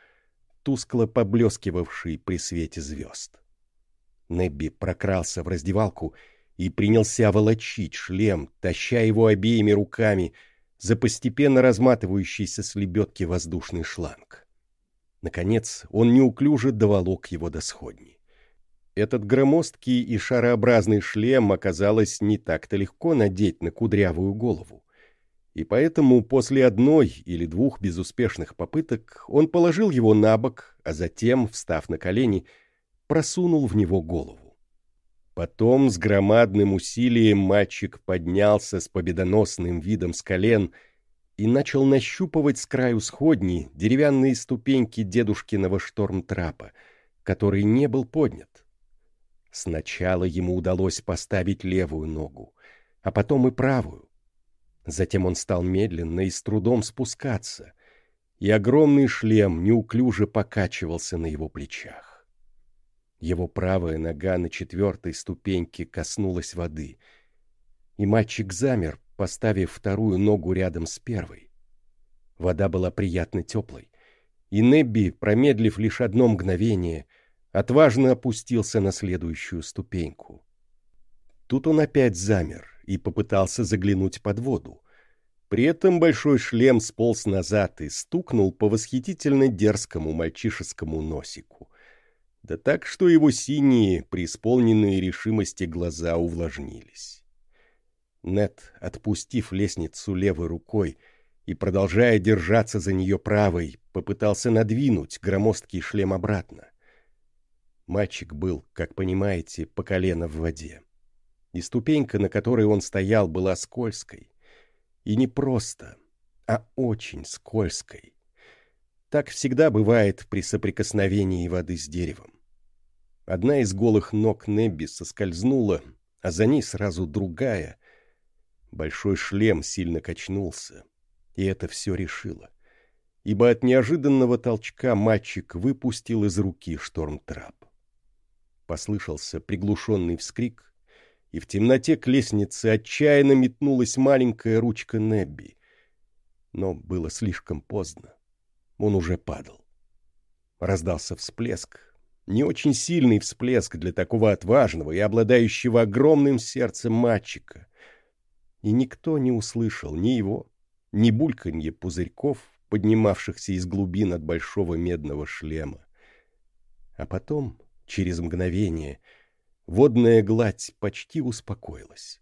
тускло поблескивавший при свете звезд. Небби прокрался в раздевалку и принялся волочить шлем, таща его обеими руками — за постепенно разматывающийся с лебедки воздушный шланг. Наконец, он неуклюже доволок его до сходни. Этот громоздкий и шарообразный шлем оказалось не так-то легко надеть на кудрявую голову. И поэтому после одной или двух безуспешных попыток он положил его на бок, а затем, встав на колени, просунул в него голову. Потом с громадным усилием мальчик поднялся с победоносным видом с колен и начал нащупывать с краю сходни деревянные ступеньки дедушкиного штормтрапа, который не был поднят. Сначала ему удалось поставить левую ногу, а потом и правую. Затем он стал медленно и с трудом спускаться, и огромный шлем неуклюже покачивался на его плечах. Его правая нога на четвертой ступеньке коснулась воды, и мальчик замер, поставив вторую ногу рядом с первой. Вода была приятно теплой, и Небби, промедлив лишь одно мгновение, отважно опустился на следующую ступеньку. Тут он опять замер и попытался заглянуть под воду. При этом большой шлем сполз назад и стукнул по восхитительно дерзкому мальчишескому носику — да так, что его синие, преисполненные решимости глаза увлажнились. Нет, отпустив лестницу левой рукой и продолжая держаться за нее правой, попытался надвинуть громоздкий шлем обратно. Мальчик был, как понимаете, по колено в воде. И ступенька, на которой он стоял, была скользкой. И не просто, а очень скользкой. Так всегда бывает при соприкосновении воды с деревом. Одна из голых ног Небби соскользнула, а за ней сразу другая. Большой шлем сильно качнулся, и это все решило. Ибо от неожиданного толчка мальчик выпустил из руки штормтрап. Послышался приглушенный вскрик, и в темноте к лестнице отчаянно метнулась маленькая ручка Небби. Но было слишком поздно. Он уже падал. Раздался всплеск, не очень сильный всплеск для такого отважного и обладающего огромным сердцем мальчика. И никто не услышал ни его, ни бульканье пузырьков, поднимавшихся из глубин от большого медного шлема. А потом, через мгновение, водная гладь почти успокоилась.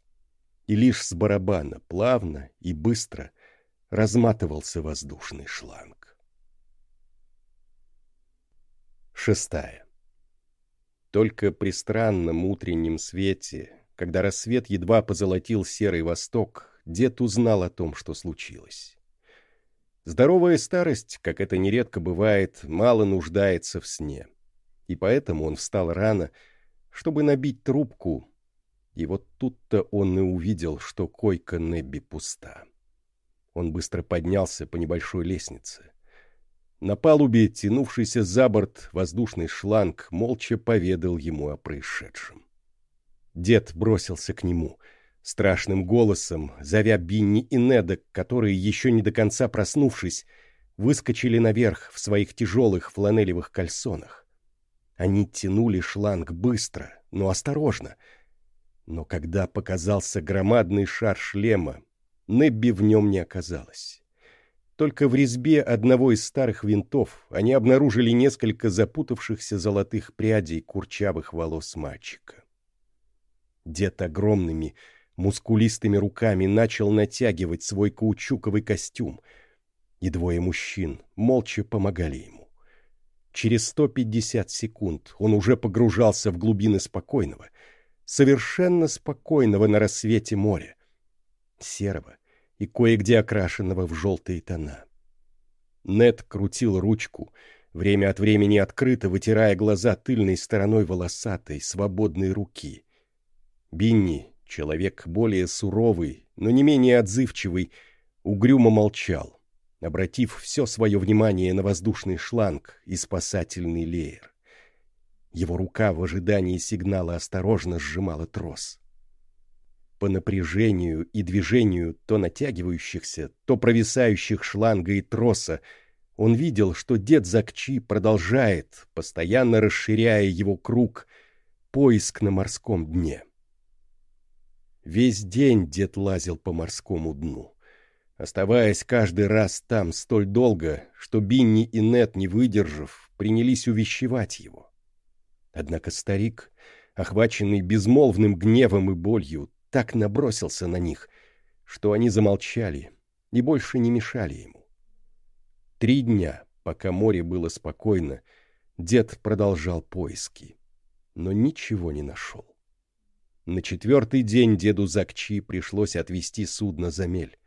И лишь с барабана плавно и быстро разматывался воздушный шланг. Шестая. Только при странном утреннем свете, когда рассвет едва позолотил серый восток, дед узнал о том, что случилось. Здоровая старость, как это нередко бывает, мало нуждается в сне. И поэтому он встал рано, чтобы набить трубку, и вот тут-то он и увидел, что койка Небби пуста. Он быстро поднялся по небольшой лестнице. На палубе, тянувшийся за борт воздушный шланг, молча поведал ему о происшедшем. Дед бросился к нему, страшным голосом, зовя Бинни и Неда, которые, еще не до конца проснувшись, выскочили наверх в своих тяжелых фланелевых кальсонах. Они тянули шланг быстро, но осторожно. Но когда показался громадный шар шлема, Небби в нем не оказалось. Только в резьбе одного из старых винтов они обнаружили несколько запутавшихся золотых прядей курчавых волос мальчика. Дед огромными, мускулистыми руками начал натягивать свой каучуковый костюм, и двое мужчин молча помогали ему. Через 150 секунд он уже погружался в глубины спокойного, совершенно спокойного на рассвете моря, серого и кое-где окрашенного в желтые тона. Нед крутил ручку, время от времени открыто вытирая глаза тыльной стороной волосатой, свободной руки. Бинни, человек более суровый, но не менее отзывчивый, угрюмо молчал, обратив все свое внимание на воздушный шланг и спасательный леер. Его рука в ожидании сигнала осторожно сжимала трос. По напряжению и движению то натягивающихся, то провисающих шланга и троса он видел, что дед Закчи продолжает, постоянно расширяя его круг, поиск на морском дне. Весь день дед лазил по морскому дну, оставаясь каждый раз там столь долго, что Бинни и Нет, не выдержав, принялись увещевать его. Однако старик, охваченный безмолвным гневом и болью, так набросился на них, что они замолчали и больше не мешали ему. Три дня, пока море было спокойно, дед продолжал поиски, но ничего не нашел. На четвертый день деду Закчи пришлось отвести судно за мель.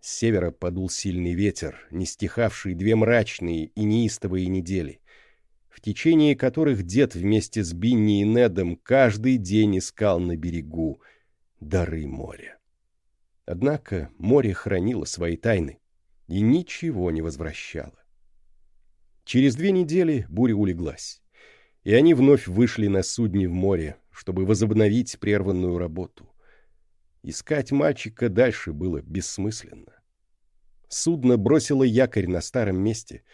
С севера подул сильный ветер, не стихавший две мрачные и неистовые недели — в течение которых дед вместе с Бинни и Недом каждый день искал на берегу дары моря. Однако море хранило свои тайны и ничего не возвращало. Через две недели буря улеглась, и они вновь вышли на судне в море, чтобы возобновить прерванную работу. Искать мальчика дальше было бессмысленно. Судно бросило якорь на старом месте,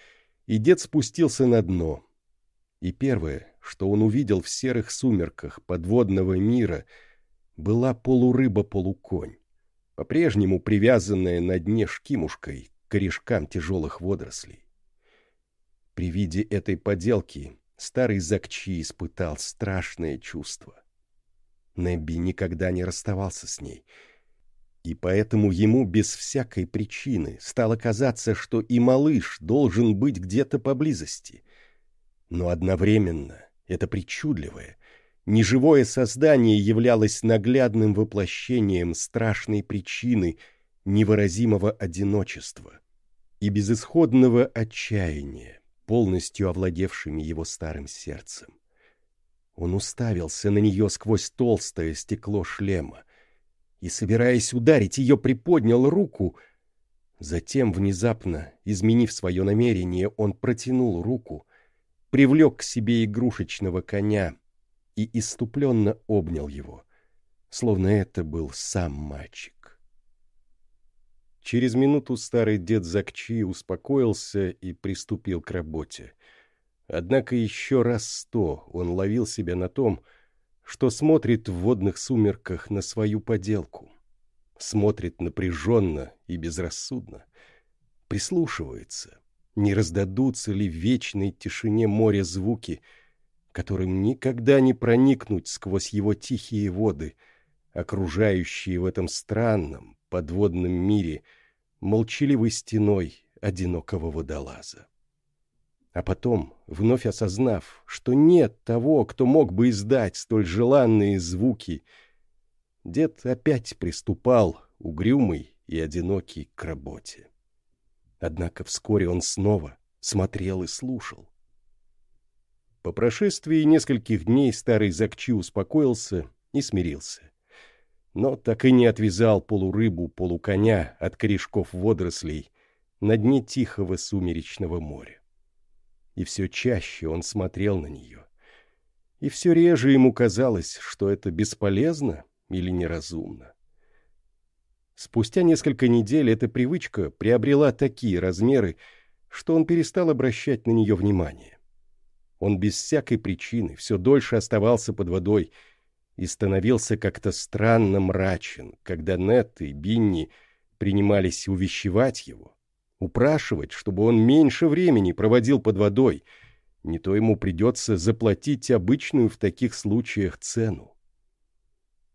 и дед спустился на дно, и первое, что он увидел в серых сумерках подводного мира, была полурыба-полуконь, по-прежнему привязанная на дне шкимушкой к корешкам тяжелых водорослей. При виде этой поделки старый Закчи испытал страшное чувство. Небби никогда не расставался с ней, и поэтому ему без всякой причины стало казаться, что и малыш должен быть где-то поблизости — но одновременно это причудливое, неживое создание являлось наглядным воплощением страшной причины невыразимого одиночества и безысходного отчаяния, полностью овладевшими его старым сердцем. Он уставился на нее сквозь толстое стекло шлема и, собираясь ударить ее, приподнял руку. Затем, внезапно, изменив свое намерение, он протянул руку — привлек к себе игрушечного коня и иступленно обнял его, словно это был сам мальчик. Через минуту старый дед Закчи успокоился и приступил к работе. Однако еще раз сто он ловил себя на том, что смотрит в водных сумерках на свою поделку. Смотрит напряженно и безрассудно. Прислушивается, не раздадутся ли в вечной тишине моря звуки, которым никогда не проникнуть сквозь его тихие воды, окружающие в этом странном подводном мире молчаливой стеной одинокого водолаза. А потом, вновь осознав, что нет того, кто мог бы издать столь желанные звуки, дед опять приступал, угрюмый и одинокий, к работе. Однако вскоре он снова смотрел и слушал. По прошествии нескольких дней старый Закчи успокоился и смирился. Но так и не отвязал полурыбу, полуконя от корешков водорослей на дне тихого сумеречного моря. И все чаще он смотрел на нее. И все реже ему казалось, что это бесполезно или неразумно. Спустя несколько недель эта привычка приобрела такие размеры, что он перестал обращать на нее внимание. Он без всякой причины все дольше оставался под водой и становился как-то странно мрачен, когда Нет и Бинни принимались увещевать его, упрашивать, чтобы он меньше времени проводил под водой, не то ему придется заплатить обычную в таких случаях цену.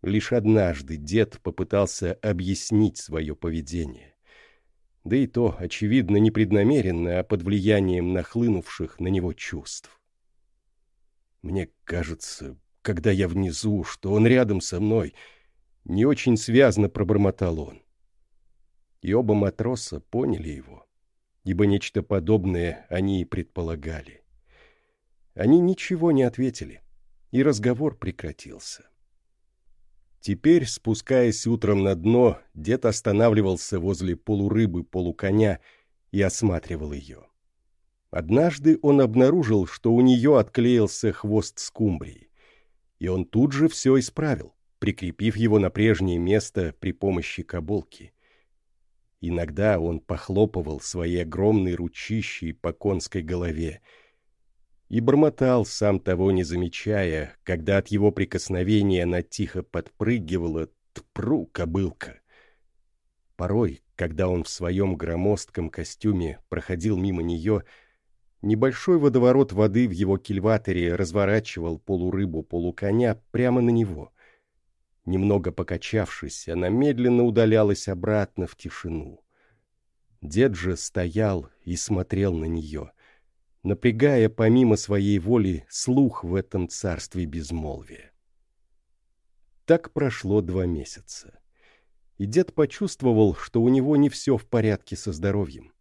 Лишь однажды дед попытался объяснить свое поведение. да и то, очевидно, непреднамеренно, а под влиянием нахлынувших на него чувств. Мне кажется, когда я внизу, что он рядом со мной, не очень связно пробормотал он. И оба матроса поняли его, ибо нечто подобное они и предполагали. Они ничего не ответили, и разговор прекратился. Теперь, спускаясь утром на дно, дед останавливался возле полурыбы-полуконя и осматривал ее. Однажды он обнаружил, что у нее отклеился хвост скумбрии, и он тут же все исправил, прикрепив его на прежнее место при помощи каболки. Иногда он похлопывал своей огромной ручищей по конской голове — и бормотал, сам того не замечая, когда от его прикосновения она тихо подпрыгивала «Тпру, кобылка!». Порой, когда он в своем громоздком костюме проходил мимо нее, небольшой водоворот воды в его кильваторе разворачивал полурыбу-полуконя прямо на него. Немного покачавшись, она медленно удалялась обратно в тишину. Дед же стоял и смотрел на нее — напрягая помимо своей воли слух в этом царстве безмолвия. Так прошло два месяца. И дед почувствовал, что у него не все в порядке со здоровьем.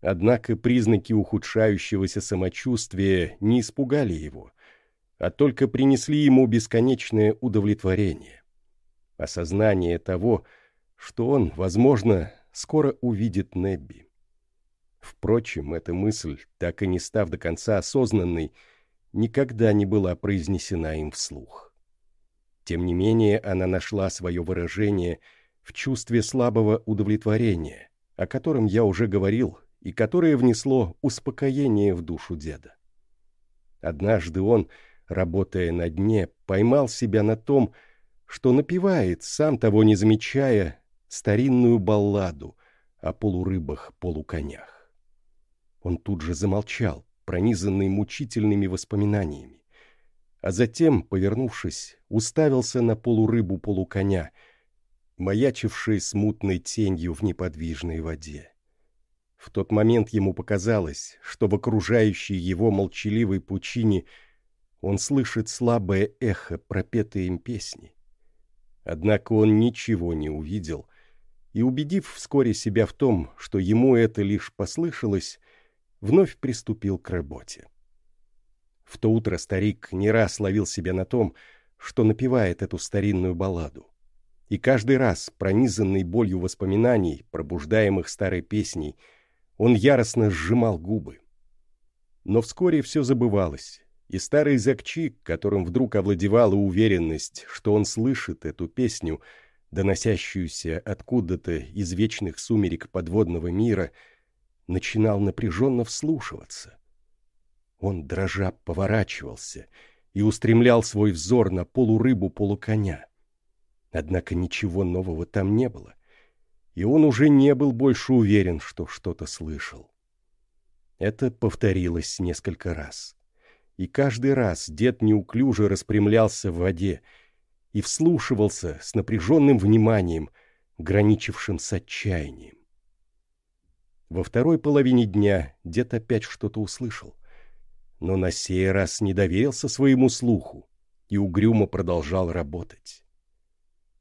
Однако признаки ухудшающегося самочувствия не испугали его, а только принесли ему бесконечное удовлетворение. Осознание того, что он, возможно, скоро увидит Небби. Впрочем, эта мысль, так и не став до конца осознанной, никогда не была произнесена им вслух. Тем не менее, она нашла свое выражение в чувстве слабого удовлетворения, о котором я уже говорил и которое внесло успокоение в душу деда. Однажды он, работая на дне, поймал себя на том, что напевает, сам того не замечая, старинную балладу о полурыбах-полуконях. Он тут же замолчал, пронизанный мучительными воспоминаниями. А затем, повернувшись, уставился на полурыбу полуконя, маячившей смутной тенью в неподвижной воде. В тот момент ему показалось, что в окружающей его молчаливой пучине он слышит слабое эхо пропетой им песни. Однако он ничего не увидел, и, убедив вскоре себя в том, что ему это лишь послышалось, вновь приступил к работе. В то утро старик не раз ловил себя на том, что напевает эту старинную балладу. И каждый раз, пронизанный болью воспоминаний, пробуждаемых старой песней, он яростно сжимал губы. Но вскоре все забывалось, и старый Закчик, которым вдруг овладевала уверенность, что он слышит эту песню, доносящуюся откуда-то из вечных сумерек подводного мира — начинал напряженно вслушиваться. Он, дрожа, поворачивался и устремлял свой взор на полурыбу полуконя. Однако ничего нового там не было, и он уже не был больше уверен, что что-то слышал. Это повторилось несколько раз. И каждый раз дед неуклюже распрямлялся в воде и вслушивался с напряженным вниманием, граничившим с отчаянием. Во второй половине дня дед опять что-то услышал. Но на сей раз не доверился своему слуху и угрюмо продолжал работать.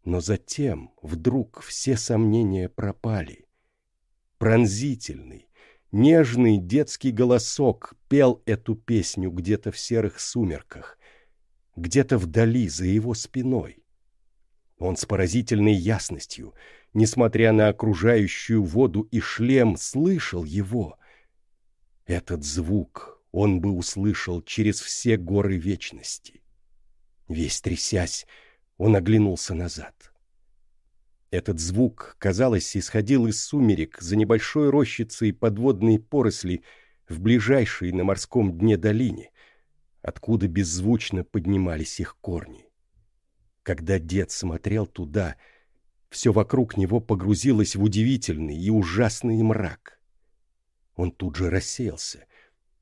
Но затем вдруг все сомнения пропали. Пронзительный, нежный детский голосок пел эту песню где-то в серых сумерках, где-то вдали за его спиной. Он с поразительной ясностью — несмотря на окружающую воду и шлем, слышал его. Этот звук он бы услышал через все горы вечности. Весь трясясь, он оглянулся назад. Этот звук, казалось, исходил из сумерек за небольшой рощицей подводной поросли в ближайшей на морском дне долине, откуда беззвучно поднимались их корни. Когда дед смотрел туда — все вокруг него погрузилось в удивительный и ужасный мрак. Он тут же рассеялся.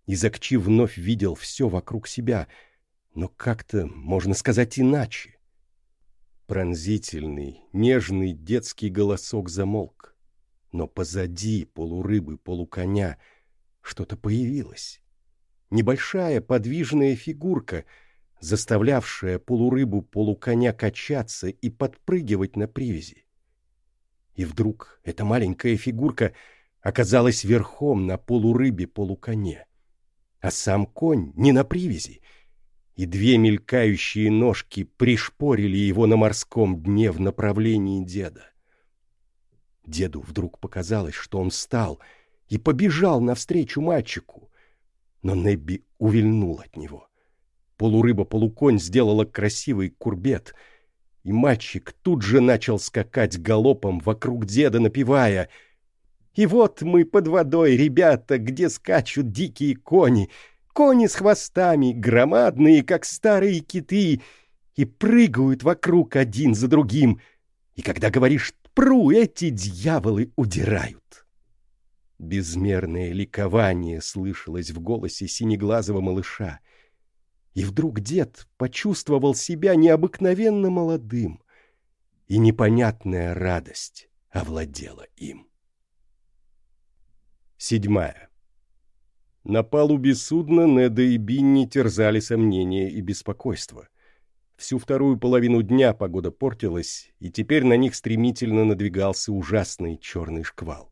и Закчи вновь видел все вокруг себя, но как-то, можно сказать, иначе. Пронзительный, нежный детский голосок замолк. Но позади полурыбы, полуконя что-то появилось. Небольшая подвижная фигурка, заставлявшая полурыбу, полуконя качаться и подпрыгивать на привязи. И вдруг эта маленькая фигурка оказалась верхом на полурыбе, полуконе. А сам конь не на привязи — и две мелькающие ножки пришпорили его на морском дне в направлении деда. Деду вдруг показалось, что он встал и побежал навстречу мальчику, но Небби увильнул от него. Полурыба-полуконь сделала красивый курбет, и мальчик тут же начал скакать галопом вокруг деда, напевая «И вот мы под водой, ребята, где скачут дикие кони, кони с хвостами, громадные, как старые киты, и прыгают вокруг один за другим. И когда говоришь «пру», эти дьяволы удирают. Безмерное ликование слышалось в голосе синеглазого малыша. И вдруг дед почувствовал себя необыкновенно молодым, и непонятная радость овладела им. Седьмая. На палубе судна Неда и Бинни терзали сомнения и беспокойство. Всю вторую половину дня погода портилась, и теперь на них стремительно надвигался ужасный черный шквал.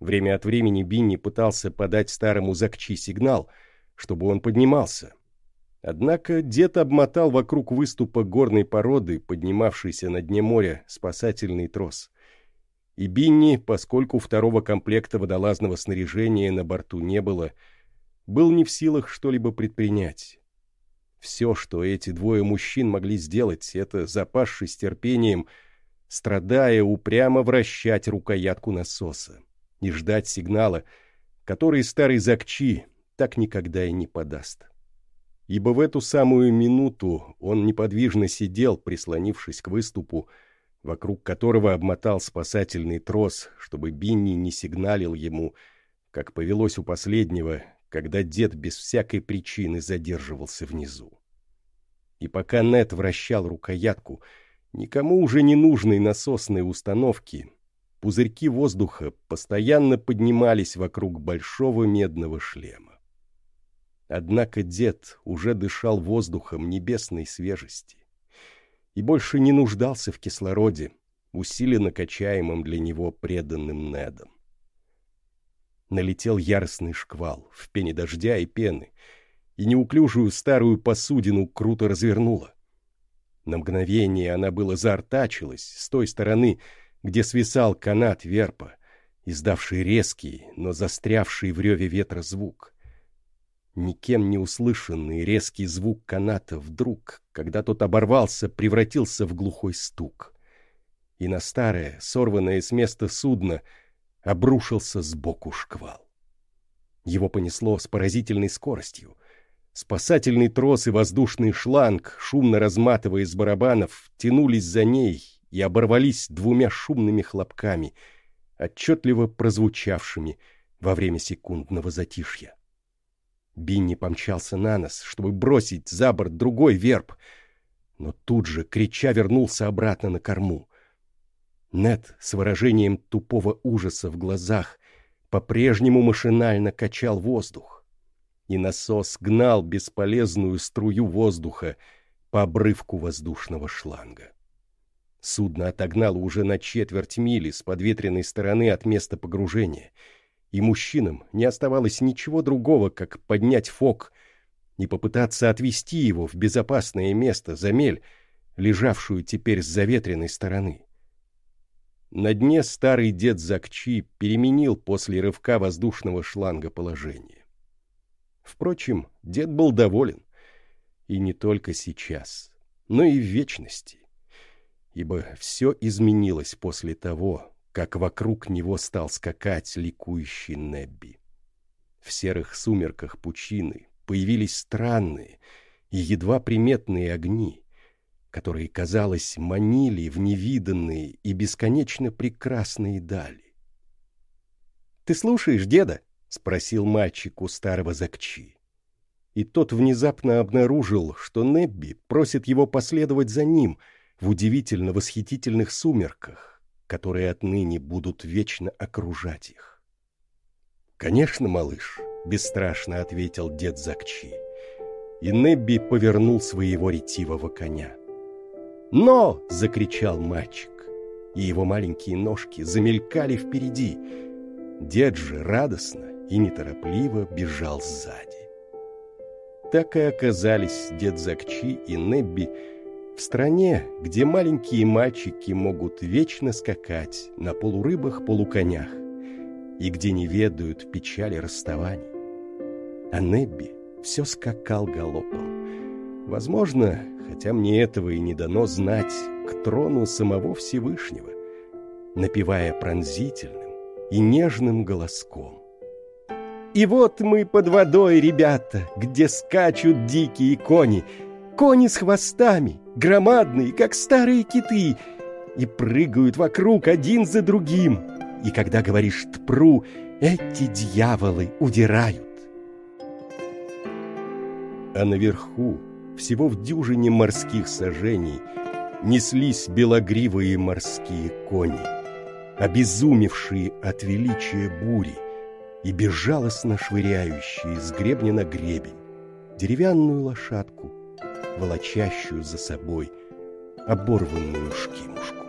Время от времени Бинни пытался подать старому Закчи сигнал, чтобы он поднимался. Однако дед обмотал вокруг выступа горной породы, поднимавшейся на дне моря, спасательный трос — и Бинни, поскольку второго комплекта водолазного снаряжения на борту не было, был не в силах что-либо предпринять. Все, что эти двое мужчин могли сделать, это, запасшись терпением, страдая, упрямо вращать рукоятку насоса и ждать сигнала, который старый Закчи так никогда и не подаст. Ибо в эту самую минуту он неподвижно сидел, прислонившись к выступу, вокруг которого обмотал спасательный трос, чтобы Бинни не сигналил ему, как повелось у последнего, когда дед без всякой причины задерживался внизу. И пока Нет вращал рукоятку, никому уже не нужной насосной установки, пузырьки воздуха постоянно поднимались вокруг большого медного шлема. Однако дед уже дышал воздухом небесной свежести и больше не нуждался в кислороде, усиленно качаемом для него преданным Недом. Налетел яростный шквал в пене дождя и пены, и неуклюжую старую посудину круто развернула. На мгновение она было заортачилась с той стороны, где свисал канат верпа, издавший резкий, но застрявший в реве ветра звук никем не услышанный резкий звук каната вдруг, когда тот оборвался, превратился в глухой стук. И на старое, сорванное с места судно, обрушился сбоку шквал. Его понесло с поразительной скоростью. Спасательный трос и воздушный шланг, шумно разматывая из барабанов, тянулись за ней и оборвались двумя шумными хлопками, отчетливо прозвучавшими во время секундного затишья. Бинни помчался на нос, чтобы бросить за борт другой верб, но тут же, крича, вернулся обратно на корму. Нет с выражением тупого ужаса в глазах по-прежнему машинально качал воздух, и насос гнал бесполезную струю воздуха по обрывку воздушного шланга. Судно отогнало уже на четверть мили с подветренной стороны от места погружения — и мужчинам не оставалось ничего другого, как поднять фок и попытаться отвести его в безопасное место за мель, лежавшую теперь с заветренной стороны. На дне старый дед Закчи переменил после рывка воздушного шланга положение. Впрочем, дед был доволен, и не только сейчас, но и в вечности, ибо все изменилось после того, как вокруг него стал скакать ликующий Небби. В серых сумерках пучины появились странные и едва приметные огни, которые, казалось, манили в невиданные и бесконечно прекрасные дали. «Ты слушаешь, деда?» — спросил мальчик у старого Закчи. И тот внезапно обнаружил, что Небби просит его последовать за ним в удивительно восхитительных сумерках, которые отныне будут вечно окружать их. «Конечно, малыш», — бесстрашно ответил дед Закчи. И Небби повернул своего ретивого коня. «Но!» — закричал мальчик, и его маленькие ножки замелькали впереди. Дед же радостно и неторопливо бежал сзади. Так и оказались дед Закчи и Небби в стране, где маленькие мальчики могут вечно скакать на полурыбах-полуконях и где не ведают печали расставаний. А Небби все скакал галопом. Возможно, хотя мне этого и не дано знать, к трону самого Всевышнего, напевая пронзительным и нежным голоском. И вот мы под водой, ребята, где скачут дикие кони, кони с хвостами, громадные, как старые киты, и прыгают вокруг один за другим. И когда говоришь «тпру», эти дьяволы удирают. А наверху, всего в дюжине морских сажений, неслись белогривые морские кони, обезумевшие от величия бури, и безжалостно швыряющие с гребня на гребень деревянную лошадку, волочащую за собой оборванную шкиму.